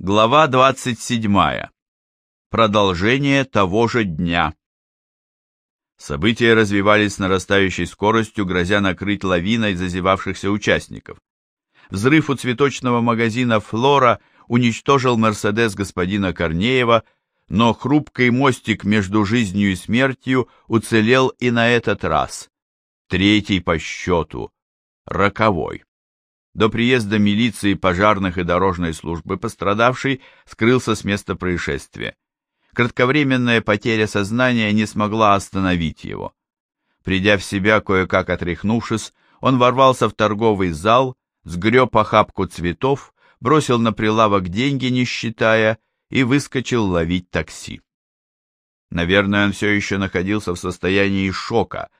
Глава 27. Продолжение того же дня. События развивались с нарастающей скоростью, грозя накрыть лавиной зазевавшихся участников. Взрыв у цветочного магазина «Флора» уничтожил «Мерседес» господина Корнеева, но хрупкий мостик между жизнью и смертью уцелел и на этот раз. Третий по счету. Роковой. До приезда милиции, пожарных и дорожной службы пострадавший скрылся с места происшествия. Кратковременная потеря сознания не смогла остановить его. Придя в себя, кое-как отряхнувшись, он ворвался в торговый зал, сгреб охапку цветов, бросил на прилавок деньги, не считая, и выскочил ловить такси. Наверное, он все еще находился в состоянии шока,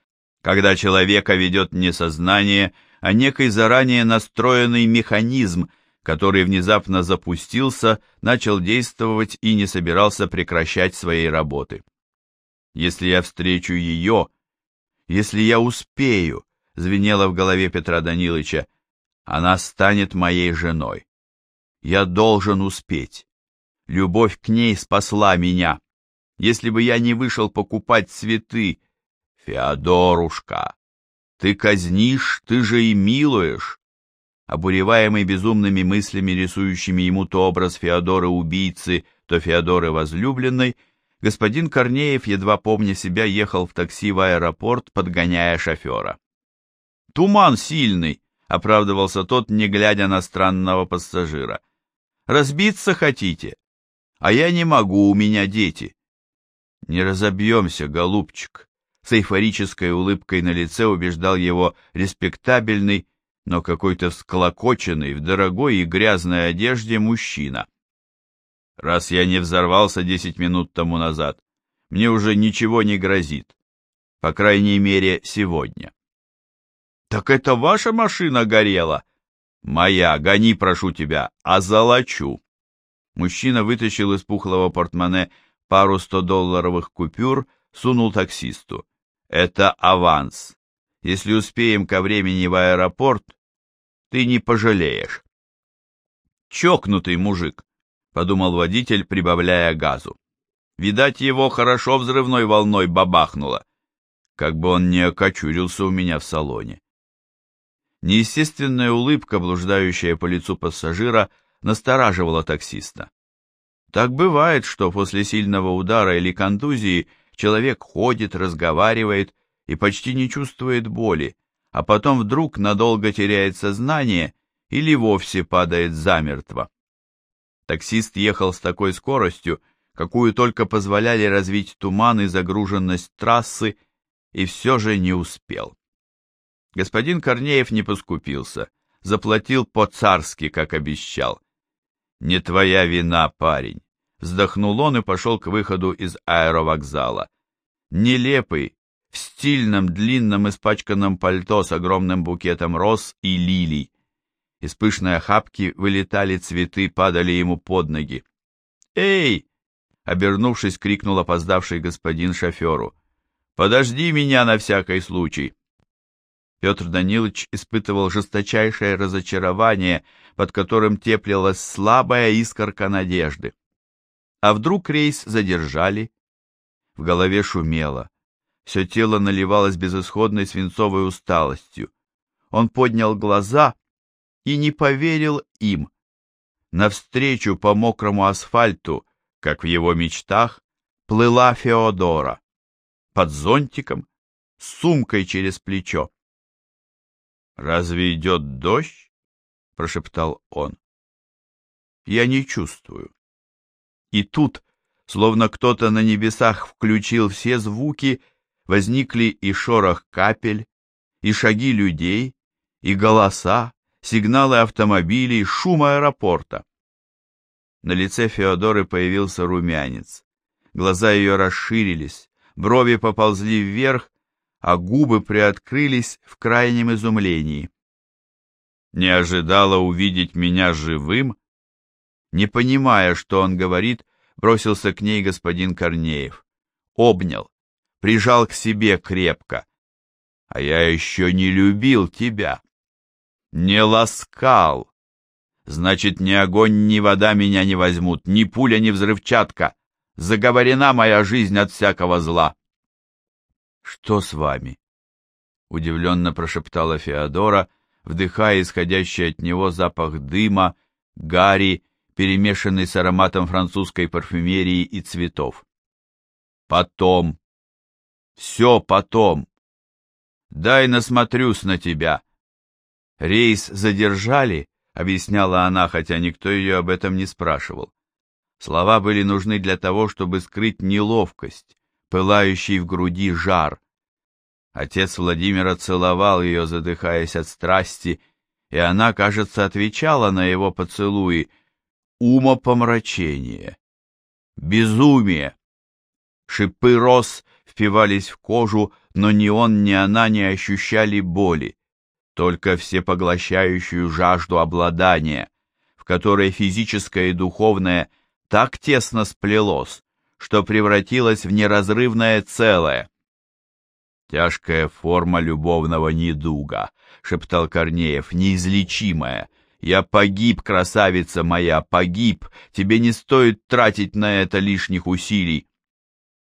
когда человека ведет не сознание, а некий заранее настроенный механизм, который внезапно запустился, начал действовать и не собирался прекращать своей работы. «Если я встречу ее, если я успею», — звенело в голове Петра Даниловича, — «она станет моей женой. Я должен успеть. Любовь к ней спасла меня. Если бы я не вышел покупать цветы, Феодорушка, ты казнишь, ты же и милуешь. Обуреваемый безумными мыслями, рисующими ему то образ Феодоры-убийцы, то Феодоры возлюбленной, господин Корнеев, едва помня себя, ехал в такси в аэропорт, подгоняя шофера. «Туман сильный», — оправдывался тот, не глядя на странного пассажира. «Разбиться хотите? А я не могу, у меня дети». «Не разобьемся, голубчик», с эйфорической улыбкой на лице убеждал его респектабельный, но какой-то всклокоченный, в дорогой и грязной одежде мужчина. Раз я не взорвался десять минут тому назад, мне уже ничего не грозит. По крайней мере, сегодня. Так это ваша машина горела? Моя, гони, прошу тебя, а золочу. Мужчина вытащил из пухлого портмоне пару сто долларовых купюр, сунул таксисту. Это аванс. Если успеем ко времени в аэропорт, ты не пожалеешь. Чокнутый мужик, подумал водитель, прибавляя газу. Видать, его хорошо взрывной волной бабахнуло. Как бы он не окочурился у меня в салоне. Неестественная улыбка, блуждающая по лицу пассажира, настораживала таксиста. Так бывает, что после сильного удара или контузии человек ходит, разговаривает и почти не чувствует боли, а потом вдруг надолго теряет сознание или вовсе падает замертво. Таксист ехал с такой скоростью, какую только позволяли развить туман и загруженность трассы, и все же не успел. Господин Корнеев не поскупился, заплатил по-царски, как обещал. «Не твоя вина, парень. Вздохнул он и пошел к выходу из аэровокзала. Нелепый, в стильном, длинном, испачканном пальто с огромным букетом роз и лилий. Из пышной охапки вылетали цветы, падали ему под ноги. «Эй!» — обернувшись, крикнул опоздавший господин шоферу. «Подожди меня на всякий случай!» Петр Данилович испытывал жесточайшее разочарование, под которым теплилась слабая искорка надежды. А вдруг рейс задержали? В голове шумело. Все тело наливалось безысходной свинцовой усталостью. Он поднял глаза и не поверил им. Навстречу по мокрому асфальту, как в его мечтах, плыла Феодора. Под зонтиком, с сумкой через плечо. «Разве идет дождь?» — прошептал он. «Я не чувствую». И тут, словно кто-то на небесах включил все звуки, возникли и шорох капель, и шаги людей, и голоса, сигналы автомобилей, шум аэропорта. На лице Феодоры появился румянец. Глаза ее расширились, брови поползли вверх, а губы приоткрылись в крайнем изумлении. Не ожидала увидеть меня живым? Не понимая, что он говорит, бросился к ней господин Корнеев. Обнял, прижал к себе крепко. А я еще не любил тебя. Не ласкал. Значит, ни огонь, ни вода меня не возьмут, ни пуля, ни взрывчатка. Заговорена моя жизнь от всякого зла. Что с вами? Удивленно прошептала Феодора, вдыхая исходящий от него запах дыма, гари, перемешанный с ароматом французской парфюмерии и цветов. Потом. Все потом. Дай насмотрюсь на тебя. Рейс задержали, объясняла она, хотя никто ее об этом не спрашивал. Слова были нужны для того, чтобы скрыть неловкость, пылающий в груди жар. Отец Владимира целовал ее, задыхаясь от страсти, и она, кажется, отвечала на его поцелуи. Умопомрачение. Безумие. Шипы роз впивались в кожу, но ни он, ни она не ощущали боли, только всепоглощающую жажду обладания, в которой физическое и духовное так тесно сплелось, что превратилось в неразрывное целое. «Тяжкая форма любовного недуга», — шептал Корнеев, — «неизлечимая. Я погиб, красавица моя, погиб. Тебе не стоит тратить на это лишних усилий.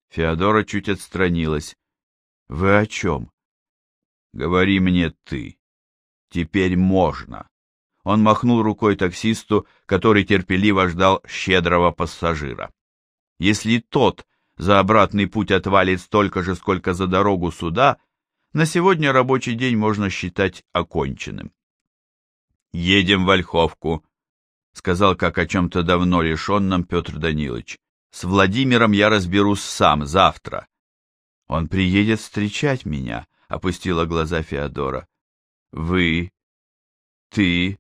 Феодора чуть отстранилась. «Вы о чем?» «Говори мне ты. Теперь можно». Он махнул рукой таксисту, который терпеливо ждал щедрого пассажира. Если тот за обратный путь отвалит столько же, сколько за дорогу сюда, на сегодня рабочий день можно считать оконченным. «Едем в Ольховку», — сказал как о чем-то давно лишенном Петр Данилович. С Владимиром я разберусь сам завтра. Он приедет встречать меня, опустила глаза Феодора. Вы, ты,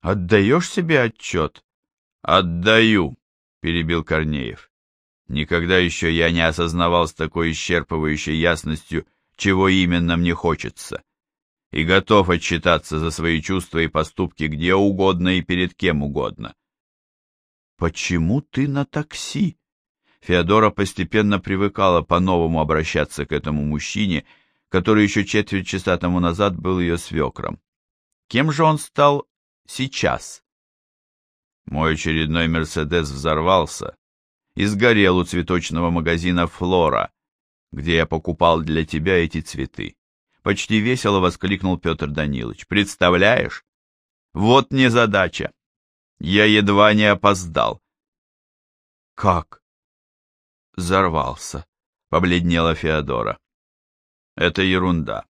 отдаешь себе отчет? Отдаю, перебил Корнеев. Никогда еще я не осознавал с такой исчерпывающей ясностью, чего именно мне хочется, и готов отчитаться за свои чувства и поступки где угодно и перед кем угодно. «Почему ты на такси?» Феодора постепенно привыкала по-новому обращаться к этому мужчине, который еще четверть часа тому назад был ее свекром. Кем же он стал сейчас? Мой очередной «Мерседес» взорвался и сгорел у цветочного магазина «Флора», где я покупал для тебя эти цветы. Почти весело воскликнул Петр Данилович. Представляешь? Вот незадача. Я едва не опоздал. Как? Взорвался, побледнела Феодора. Это ерунда.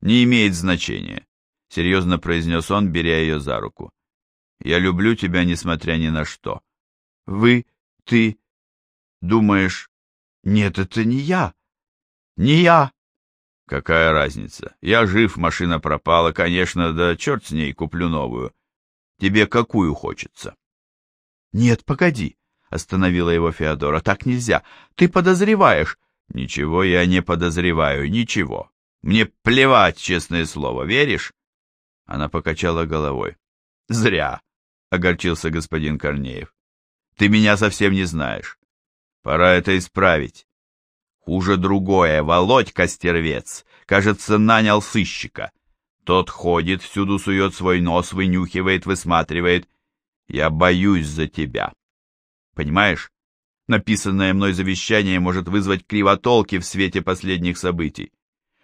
Не имеет значения, серьезно произнес он, беря ее за руку. Я люблю тебя, несмотря ни на что. Вы, ты, думаешь, нет, это не я. Не я. Какая разница? Я жив, машина пропала, конечно, да черт с ней, куплю новую. Тебе какую хочется? Нет, погоди, остановила его Феодора. Так нельзя. Ты подозреваешь. Ничего я не подозреваю, ничего. Мне плевать, честное слово, веришь? Она покачала головой. Зря, огорчился господин Корнеев. Ты меня совсем не знаешь. Пора это исправить. Хуже другое. Володька стервец, кажется, нанял сыщика. Тот ходит, всюду сует свой нос, вынюхивает, высматривает. Я боюсь за тебя. Понимаешь? Написанное мной завещание может вызвать кривотолки в свете последних событий.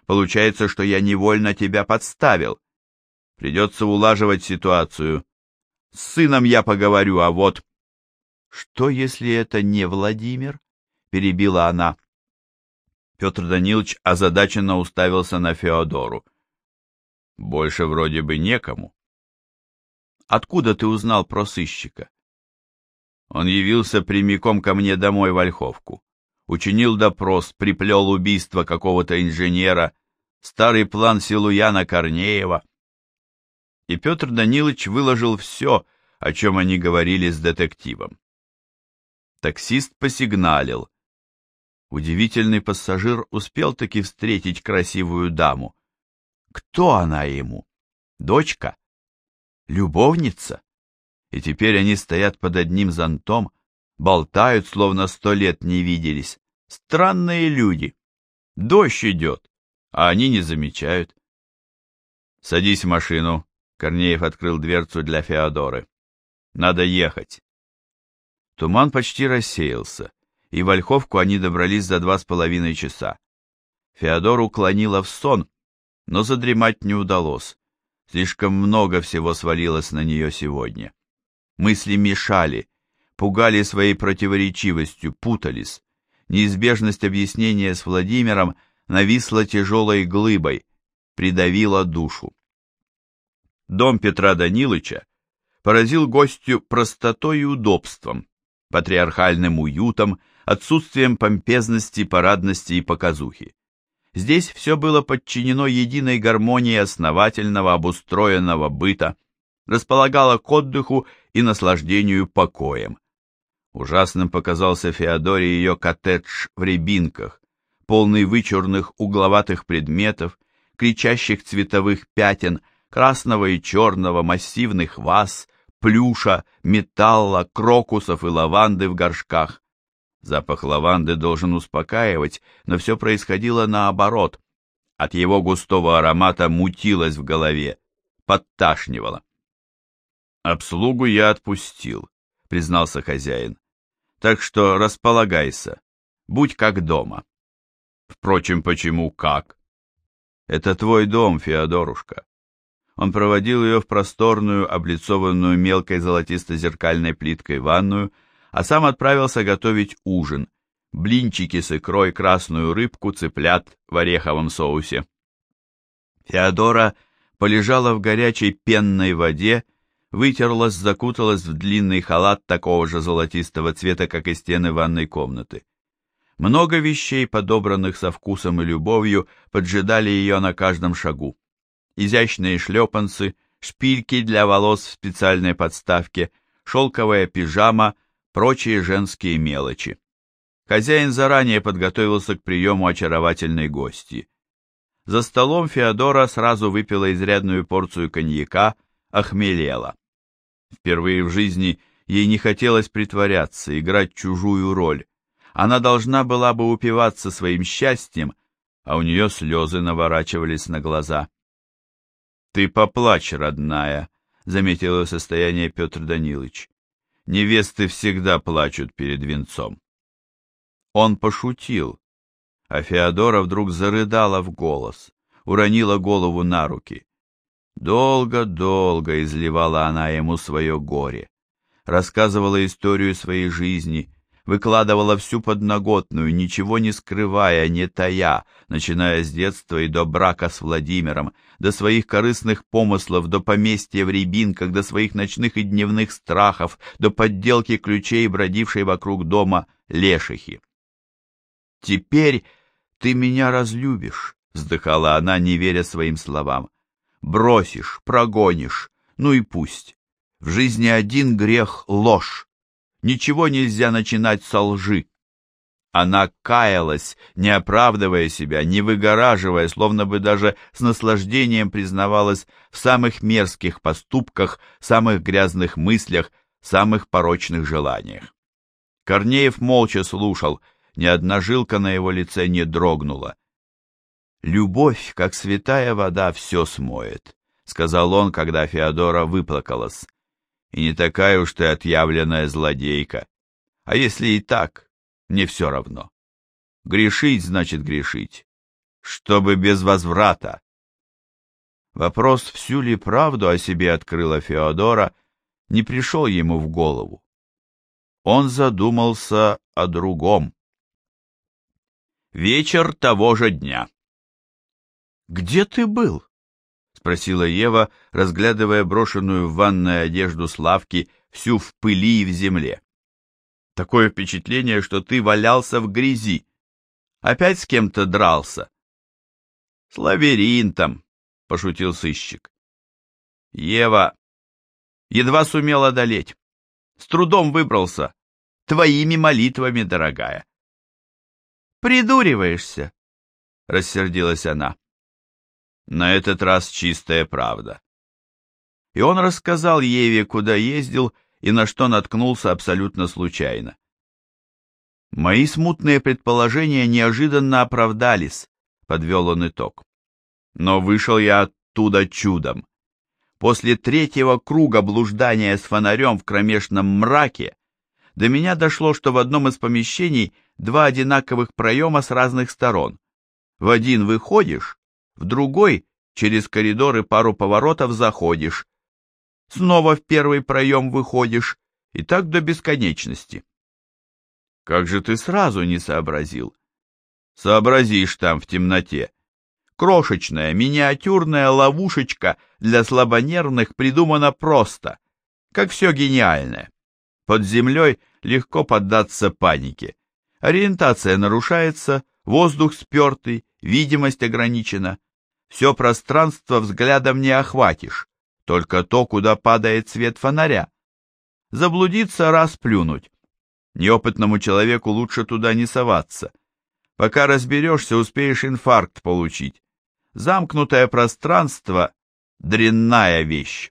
Получается, что я невольно тебя подставил. Придется улаживать ситуацию. С сыном я поговорю, а вот... Что, если это не Владимир? Перебила она. Петр Данилович озадаченно уставился на Феодору. Больше вроде бы некому. Откуда ты узнал про сыщика? Он явился прямиком ко мне домой в Ольховку. Учинил допрос, приплел убийство какого-то инженера, старый план Силуяна Корнеева. И Петр Данилович выложил все, о чем они говорили с детективом. Таксист посигналил. Удивительный пассажир успел таки встретить красивую даму. Кто она ему? Дочка? Любовница? И теперь они стоят под одним зонтом, болтают, словно сто лет не виделись. Странные люди. Дождь идет, а они не замечают. «Садись в машину», — Корнеев открыл дверцу для Феодоры. Надо ехать. Туман почти рассеялся, и в Ольховку они добрались за два с половиной часа. Феодор уклонила в сон, но задремать не удалось. Слишком много всего свалилось на нее сегодня. Мысли мешали, пугали своей противоречивостью, путались. Неизбежность объяснения с Владимиром нависла тяжелой глыбой, придавила душу. Дом Петра Данилыча поразил гостю простотой и удобством, патриархальным уютом, отсутствием помпезности, парадности и показухи. Здесь все было подчинено единой гармонии основательного обустроенного быта, располагало к отдыху и наслаждению покоем. Ужасным показался Феодоре ее коттедж в Рябинках, полный вычурных угловатых предметов, кричащих цветовых пятен, красного и черного, массивных ваз, плюша, металла, крокусов и лаванды в горшках. Запах лаванды должен успокаивать, но все происходило наоборот. От его густого аромата мутилось в голове, подташнивало. «Обслугу я отпустил», — признался хозяин. «Так что располагайся, будь как дома». «Впрочем, почему как?» «Это твой дом, Феодорушка». Он проводил ее в просторную, облицованную мелкой золотисто-зеркальной плиткой ванную, а сам отправился готовить ужин. Блинчики с икрой, красную рыбку, цыплят в ореховом соусе. Феодора полежала в горячей пенной воде, вытерлась, закуталась в длинный халат такого же золотистого цвета, как и стены ванной комнаты. Много вещей, подобранных со вкусом и любовью, поджидали ее на каждом шагу. Изящные шлепанцы, шпильки для волос в специальной подставке, шелковая пижама, прочие женские мелочи. Хозяин заранее подготовился к приему очаровательной гости. За столом Феодора сразу выпила изрядную порцию коньяка, охмелела. Впервые в жизни ей не хотелось притворяться, играть чужую роль. Она должна была бы упиваться своим счастьем, а у нее слезы наворачивались на глаза. «Ты поплачь, родная», — заметил ее состояние Петр Данилович невесты всегда плачут перед венцом. Он пошутил, а Феодора вдруг зарыдала в голос, уронила голову на руки. Долго-долго изливала она ему свое горе, рассказывала историю своей жизни, выкладывала всю подноготную, ничего не скрывая, не тая, начиная с детства и до брака с Владимиром, до своих корыстных помыслов, до поместья в Рябинках, до своих ночных и дневных страхов, до подделки ключей, бродившей вокруг дома лешихи. «Теперь ты меня разлюбишь», — вздыхала она, не веря своим словам. «Бросишь, прогонишь, ну и пусть. В жизни один грех — ложь. Ничего нельзя начинать со лжи. Она каялась, не оправдывая себя, не выгораживая, словно бы даже с наслаждением признавалась в самых мерзких поступках, самых грязных мыслях, самых порочных желаниях. Корнеев молча слушал, ни одна жилка на его лице не дрогнула. «Любовь, как святая вода, все смоет», — сказал он, когда Феодора выплакалась и не такая уж ты отъявленная злодейка. А если и так, мне все равно. Грешить значит грешить, чтобы без возврата. Вопрос, всю ли правду о себе открыла Феодора, не пришел ему в голову. Он задумался о другом. Вечер того же дня. «Где ты был?» Спросила Ева, разглядывая брошенную в ванную одежду Славки всю в пыли и в земле. Такое впечатление, что ты валялся в грязи. Опять с кем-то дрался. С лабиринтом, пошутил сыщик. Ева едва сумел одолеть. С трудом выбрался. Твоими молитвами, дорогая. Придуриваешься, рассердилась она. На этот раз чистая правда. И он рассказал Еве, куда ездил и на что наткнулся абсолютно случайно. Мои смутные предположения неожиданно оправдались, подвел он итог. Но вышел я оттуда чудом. после третьего круга блуждания с фонарем в кромешном мраке, до меня дошло, что в одном из помещений два одинаковых проема с разных сторон. В один выходишь, в другой через коридоры пару поворотов заходишь. Снова в первый проем выходишь, и так до бесконечности. Как же ты сразу не сообразил? Сообразишь там в темноте. Крошечная, миниатюрная ловушечка для слабонервных придумана просто, как все гениальное. Под землей легко поддаться панике. Ориентация нарушается, воздух спертый, видимость ограничена. Все пространство взглядом не охватишь, только то, куда падает свет фонаря. Заблудиться раз плюнуть. Неопытному человеку лучше туда не соваться. Пока разберешься, успеешь инфаркт получить. Замкнутое пространство — дрянная вещь.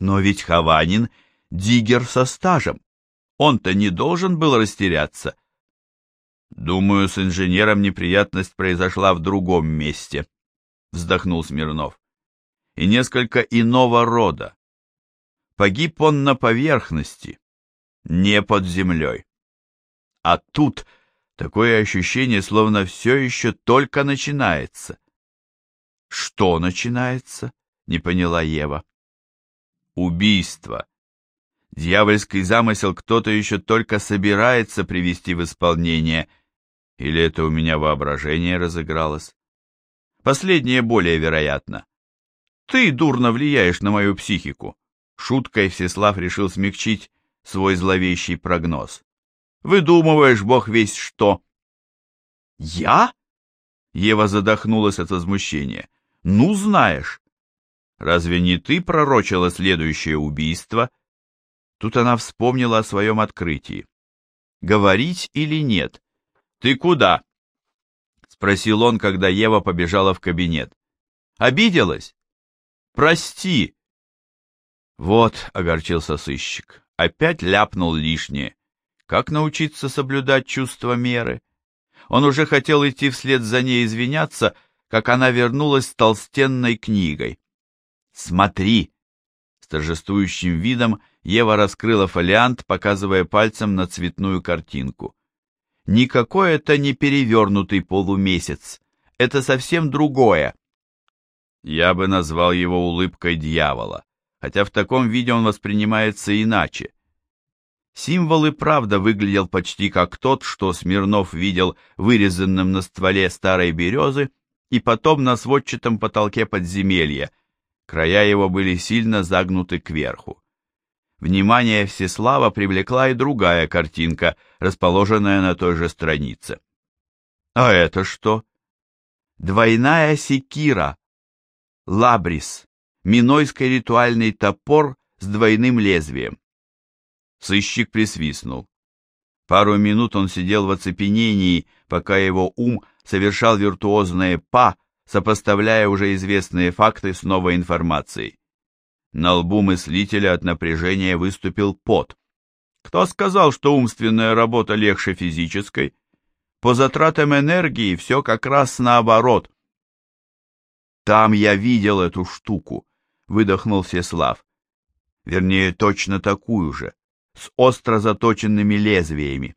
Но ведь Хованин — диггер со стажем. Он-то не должен был растеряться. Думаю, с инженером неприятность произошла в другом месте, вздохнул Смирнов. И несколько иного рода. Погиб он на поверхности, не под землей. А тут такое ощущение, словно все еще только начинается. Что начинается? Не поняла Ева. Убийство. Дьявольский замысел кто-то еще только собирается привести в исполнение. Или это у меня воображение разыгралось? Последнее более вероятно. Ты дурно влияешь на мою психику. Шуткой Всеслав решил смягчить свой зловещий прогноз. Выдумываешь, бог весь что. Я? Ева задохнулась от возмущения. Ну, знаешь. Разве не ты пророчила следующее убийство? Тут она вспомнила о своем открытии. Говорить или нет? Ты куда? Спросил он, когда Ева побежала в кабинет. Обиделась? Прости. Вот, огорчился сыщик, опять ляпнул лишнее. Как научиться соблюдать чувство меры? Он уже хотел идти вслед за ней извиняться, как она вернулась с толстенной книгой. «Смотри!» С торжествующим видом Ева раскрыла фолиант, показывая пальцем на цветную картинку. «Никакой это не перевернутый полумесяц. Это совсем другое». Я бы назвал его улыбкой дьявола, хотя в таком виде он воспринимается иначе. Символ и правда выглядел почти как тот, что Смирнов видел вырезанным на стволе старой березы и потом на сводчатом потолке подземелья. Края его были сильно загнуты кверху. Внимание Всеслава привлекла и другая картинка, расположенная на той же странице. А это что? Двойная секира. Лабрис. Минойский ритуальный топор с двойным лезвием. Сыщик присвистнул. Пару минут он сидел в оцепенении, пока его ум совершал виртуозные па, сопоставляя уже известные факты с новой информацией. На лбу мыслителя от напряжения выступил пот. Кто сказал, что умственная работа легче физической? По затратам энергии все как раз наоборот. Там я видел эту штуку, выдохнул Всеслав. Вернее, точно такую же с остро заточенными лезвиями.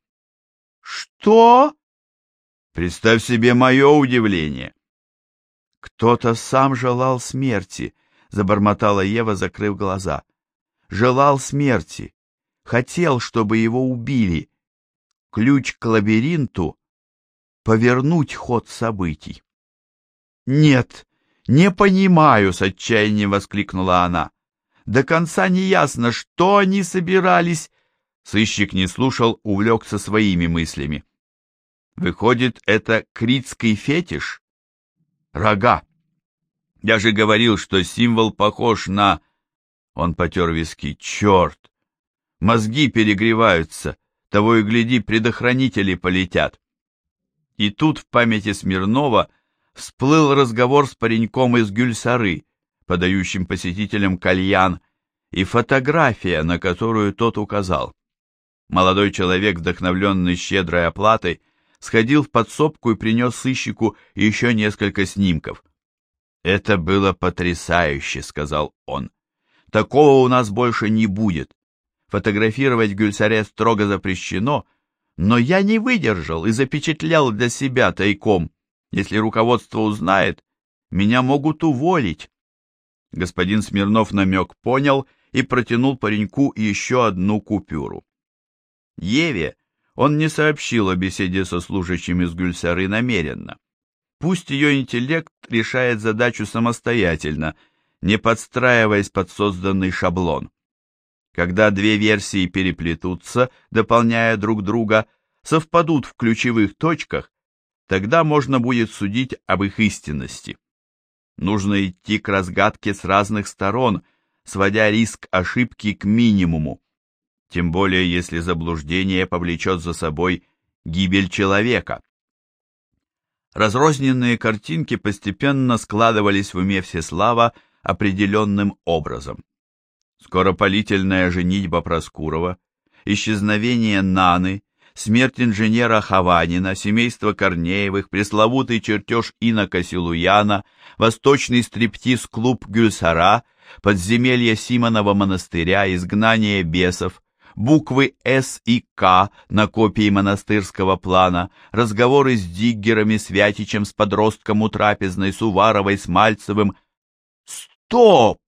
«Что?» Представь себе мое удивление. Кто-то сам желал смерти, забормотала Ева, закрыв глаза. Желал смерти, хотел, чтобы его убили. Ключ к лабиринту — повернуть ход событий. «Нет, не понимаю!» — с отчаянием воскликнула она. До конца не ясно, что они собирались. Сыщик не слушал, увлекся своими мыслями. Выходит, это критский фетиш? Рога. Я же говорил, что символ похож на... Он потер виски. Черт! Мозги перегреваются. Того и гляди, предохранители полетят. И тут в памяти Смирнова всплыл разговор с пареньком из Гюльсары, подающим посетителям кальян, и фотография, на которую тот указал. Молодой человек, вдохновленный щедрой оплатой, сходил в подсобку и принес сыщику еще несколько снимков. «Это было потрясающе», — сказал он. «Такого у нас больше не будет. Фотографировать в Гюльсаре строго запрещено, но я не выдержал и запечатлял для себя тайком. Если руководство узнает, меня могут уволить». Господин Смирнов намек понял и протянул пареньку еще одну купюру. Еве он не сообщил о беседе со служащими с Гюльсары намеренно. Пусть ее интеллект решает задачу самостоятельно, не подстраиваясь под созданный шаблон. Когда две версии переплетутся, дополняя друг друга, совпадут в ключевых точках, тогда можно будет судить об их истинности. Нужно идти к разгадке с разных сторон, сводя риск ошибки к минимуму, тем более если заблуждение повлечет за собой гибель человека. Разрозненные картинки постепенно складывались в уме Всеслава определенным образом. Скоропалительная женитьба Проскурова, исчезновение Наны, смерть инженера Хованина, семейство Корнеевых, пресловутый чертеж Инока Силуяна, восточный стриптиз-клуб Гюльсара, подземелье Симонова монастыря, изгнание бесов, буквы «С» и «К» на копии монастырского плана, разговоры с Диггерами, с Вятичем, с подростком у трапезной, с Уваровой, с Мальцевым. Стоп!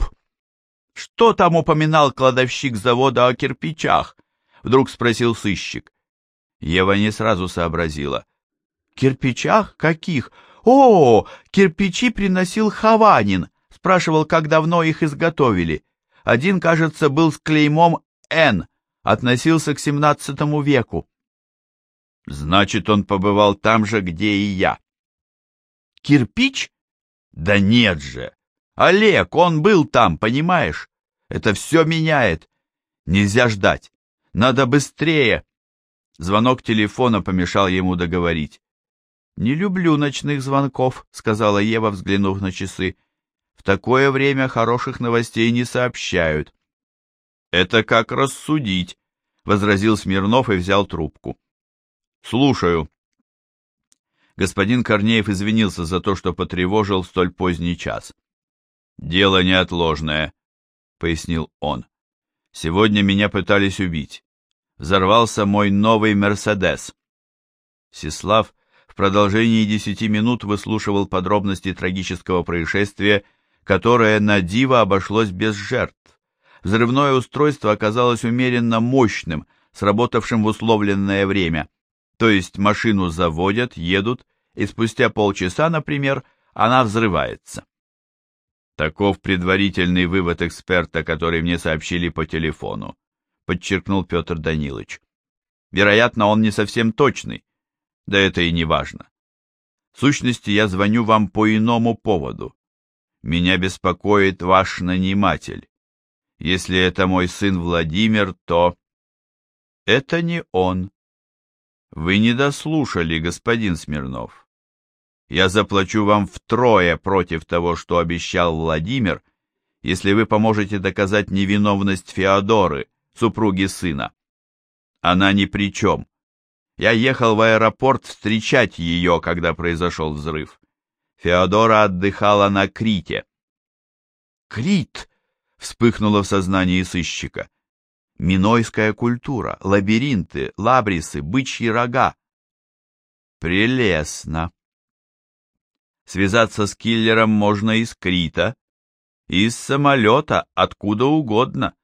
Что там упоминал кладовщик завода о кирпичах? Вдруг спросил сыщик. Ева не сразу сообразила. Кирпичах? Каких? О, кирпичи приносил Хованин. Спрашивал, как давно их изготовили. Один, кажется, был с клеймом «Н», относился к XVII веку. Значит, он побывал там же, где и я. Кирпич? Да нет же! Олег, он был там, понимаешь? Это все меняет. Нельзя ждать. Надо быстрее. Звонок телефона помешал ему договорить. «Не люблю ночных звонков», — сказала Ева, взглянув на часы. «В такое время хороших новостей не сообщают». «Это как рассудить», — возразил Смирнов и взял трубку. «Слушаю». Господин Корнеев извинился за то, что потревожил столь поздний час. «Дело неотложное», — пояснил он. «Сегодня меня пытались убить. Взорвался мой новый «Мерседес». Сеслав в продолжении десяти минут выслушивал подробности трагического происшествия, которое на диво обошлось без жертв. Взрывное устройство оказалось умеренно мощным, сработавшим в условленное время. То есть машину заводят, едут, и спустя полчаса, например, она взрывается. Таков предварительный вывод эксперта, который мне сообщили по телефону, подчеркнул Петр Данилович. Вероятно, он не совсем точный, да это и не важно. В сущности, я звоню вам по иному поводу. Меня беспокоит ваш наниматель. Если это мой сын Владимир, то... Это не он. Вы не дослушали, господин Смирнов. Я заплачу вам втрое против того, что обещал Владимир, если вы поможете доказать невиновность Феодоры, супруги сына. Она ни при чем. Я ехал в аэропорт встречать ее, когда произошел взрыв. Феодора отдыхала на Крите. Крит! Вспыхнуло в сознании сыщика. Минойская культура, лабиринты, лабрисы, бычьи рога. Прелестно. Связаться с киллером можно из Крита, из самолета, откуда угодно.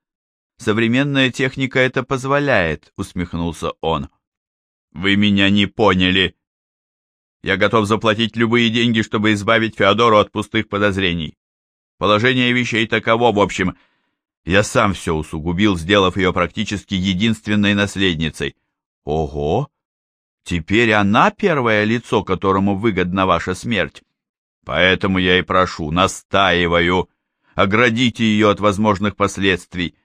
Современная техника это позволяет, усмехнулся он. Вы меня не поняли. Я готов заплатить любые деньги, чтобы избавить Феодору от пустых подозрений. Положение вещей таково, в общем. Я сам все усугубил, сделав ее практически единственной наследницей. Ого! Теперь она первое лицо, которому выгодна ваша смерть. Поэтому я и прошу, настаиваю, оградите ее от возможных последствий.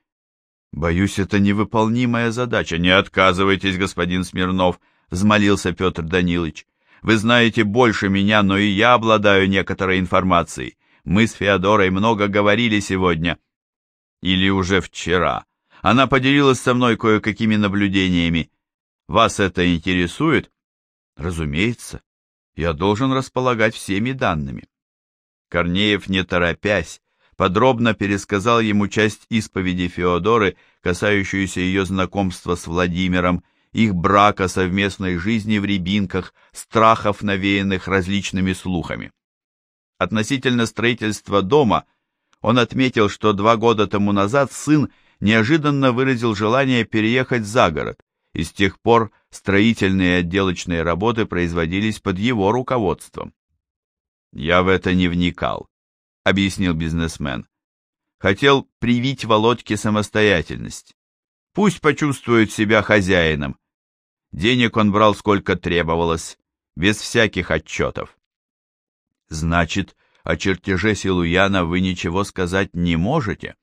Боюсь, это невыполнимая задача. Не отказывайтесь, господин Смирнов, взмолился Петр Данилович. Вы знаете больше меня, но и я обладаю некоторой информацией. Мы с Феодорой много говорили сегодня. Или уже вчера. Она поделилась со мной кое-какими наблюдениями. Вас это интересует? Разумеется. Я должен располагать всеми данными. Корнеев, не торопясь, подробно пересказал ему часть исповеди Феодоры, касающуюся ее знакомства с Владимиром, их брака, совместной жизни в Рябинках, страхов, навеянных различными слухами. Относительно строительства дома он отметил, что два года тому назад сын неожиданно выразил желание переехать за город, и с тех пор строительные и отделочные работы производились под его руководством. «Я в это не вникал», — объяснил бизнесмен. «Хотел привить Володьке самостоятельность. Пусть почувствует себя хозяином. Денег он брал сколько требовалось, без всяких отчетов». «Значит, о чертеже Силуяна вы ничего сказать не можете?»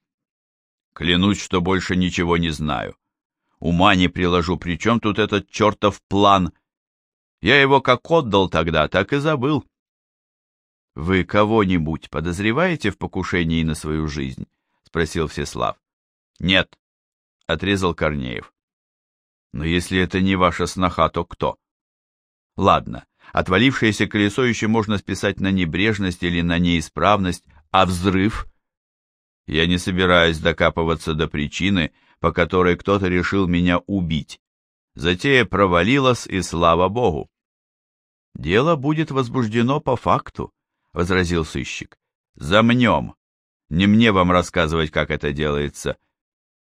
«Клянусь, что больше ничего не знаю. Ума не приложу, при чем тут этот чертов план? Я его как отдал тогда, так и забыл». «Вы кого-нибудь подозреваете в покушении на свою жизнь?» — спросил Всеслав. «Нет», — отрезал Корнеев. «Но если это не ваша сноха, то кто?» «Ладно, отвалившееся колесо еще можно списать на небрежность или на неисправность, а взрыв...» «Я не собираюсь докапываться до причины, по которой кто-то решил меня убить. Затея провалилась, и слава богу». «Дело будет возбуждено по факту», возразил сыщик. Замнем. Не мне вам рассказывать, как это делается.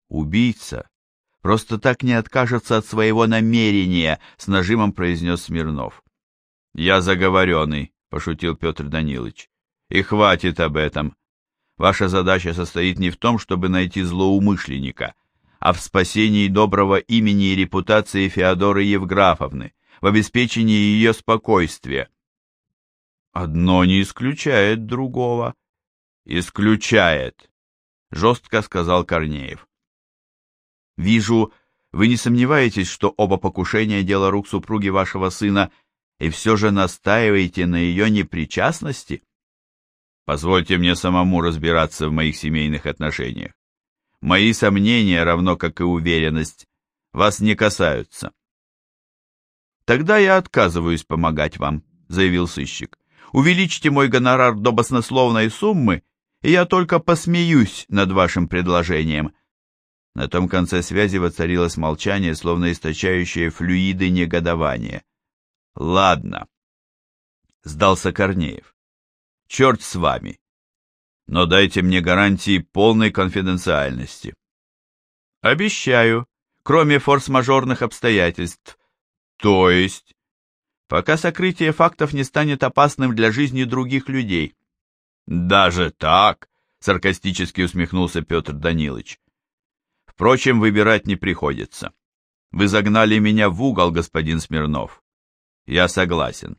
Убийца просто так не откажется от своего намерения, с нажимом произнес Смирнов. Я заговоренный, пошутил Петр Данилович. И хватит об этом. Ваша задача состоит не в том, чтобы найти злоумышленника, а в спасении доброго имени и репутации Феодоры Евграфовны, в обеспечении ее спокойствия. Одно не исключает другого. Исключает, жестко сказал Корнеев. Вижу, вы не сомневаетесь, что оба покушения дело рук супруги вашего сына, и все же настаиваете на ее непричастности? Позвольте мне самому разбираться в моих семейных отношениях. Мои сомнения, равно как и уверенность, вас не касаются. Тогда я отказываюсь помогать вам, заявил сыщик. Увеличьте мой гонорар до баснословной суммы, и я только посмеюсь над вашим предложением». На том конце связи воцарилось молчание, словно источающее флюиды негодования. «Ладно», — сдался Корнеев. «Черт с вами. Но дайте мне гарантии полной конфиденциальности». «Обещаю, кроме форс-мажорных обстоятельств». «То есть?» пока сокрытие фактов не станет опасным для жизни других людей. Даже так, саркастически усмехнулся Петр Данилович. Впрочем, выбирать не приходится. Вы загнали меня в угол, господин Смирнов. Я согласен.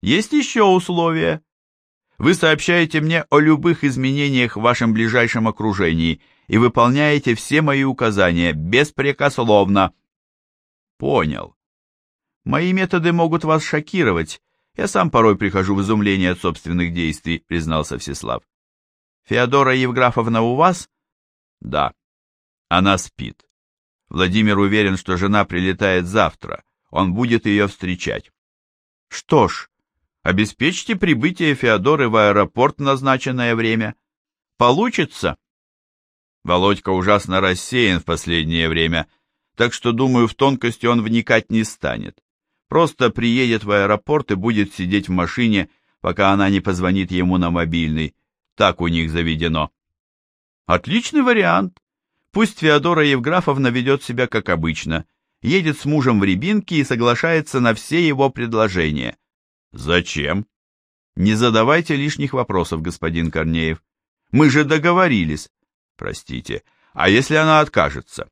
Есть еще условия. Вы сообщаете мне о любых изменениях в вашем ближайшем окружении и выполняете все мои указания беспрекословно. Понял. Мои методы могут вас шокировать. Я сам порой прихожу в изумление от собственных действий, признался Всеслав. Феодора Евграфовна у вас? Да. Она спит. Владимир уверен, что жена прилетает завтра. Он будет ее встречать. Что ж, обеспечьте прибытие Феодоры в аэропорт в назначенное время. Получится? Володька ужасно рассеян в последнее время, так что, думаю, в тонкости он вникать не станет. Просто приедет в аэропорт и будет сидеть в машине, пока она не позвонит ему на мобильный. Так у них заведено. Отличный вариант. Пусть Феодора Евграфовна ведет себя как обычно. Едет с мужем в Рябинки и соглашается на все его предложения. Зачем? Не задавайте лишних вопросов, господин Корнеев. Мы же договорились. Простите. А если она откажется?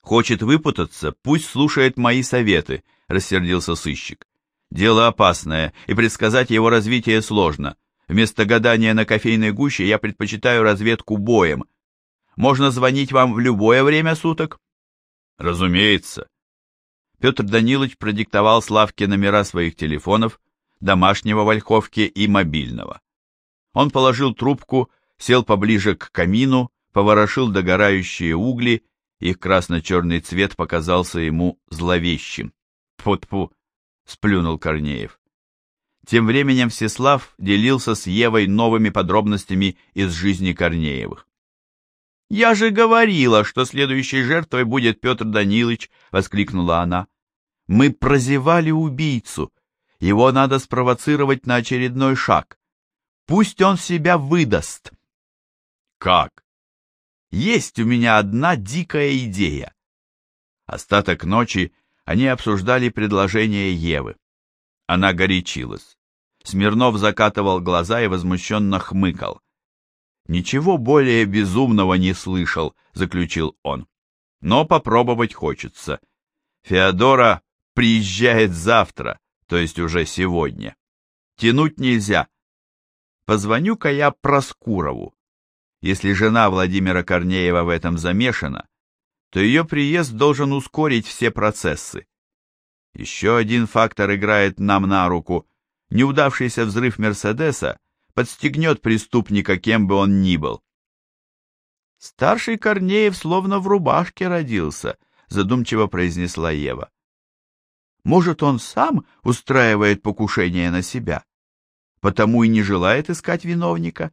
Хочет выпутаться, пусть слушает мои советы, рассердился сыщик. Дело опасное, и предсказать его развитие сложно. Вместо гадания на кофейной гуще я предпочитаю разведку боем. Можно звонить вам в любое время суток? Разумеется. Петр Данилович продиктовал Славке номера своих телефонов, домашнего в Ольховке и мобильного. Он положил трубку, сел поближе к камину, поворошил догорающие угли их красно-черный цвет показался ему зловещим. Тьфу-тьфу, сплюнул Корнеев. Тем временем Всеслав делился с Евой новыми подробностями из жизни Корнеевых. «Я же говорила, что следующей жертвой будет Петр Данилович!» — воскликнула она. «Мы прозевали убийцу. Его надо спровоцировать на очередной шаг. Пусть он себя выдаст». «Как?» «Есть у меня одна дикая идея». Остаток ночи они обсуждали предложение Евы. Она горячилась. Смирнов закатывал глаза и возмущенно хмыкал. «Ничего более безумного не слышал», — заключил он. «Но попробовать хочется. Феодора приезжает завтра, то есть уже сегодня. Тянуть нельзя. Позвоню-ка я Проскурову. Если жена Владимира Корнеева в этом замешана, то ее приезд должен ускорить все процессы. Еще один фактор играет нам на руку. Неудавшийся взрыв Мерседеса подстегнет преступника, кем бы он ни был. Старший Корнеев словно в рубашке родился, задумчиво произнесла Ева. Может, он сам устраивает покушение на себя, потому и не желает искать виновника?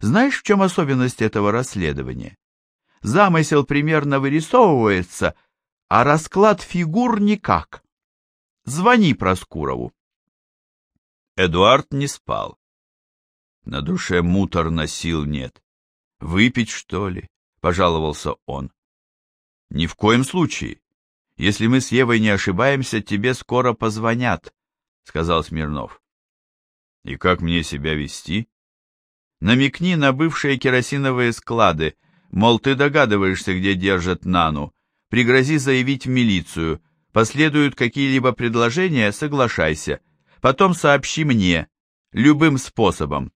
Знаешь, в чем особенность этого расследования? Замысел примерно вырисовывается, а расклад фигур никак. Звони Проскурову. Эдуард не спал. На душе муторно сил нет. Выпить, что ли? Пожаловался он. Ни в коем случае. Если мы с Евой не ошибаемся, тебе скоро позвонят, сказал Смирнов. И как мне себя вести? Намекни на бывшие керосиновые склады, мол, ты догадываешься, где держат Нану, пригрози заявить в милицию, последуют какие-либо предложения, соглашайся, потом сообщи мне, любым способом.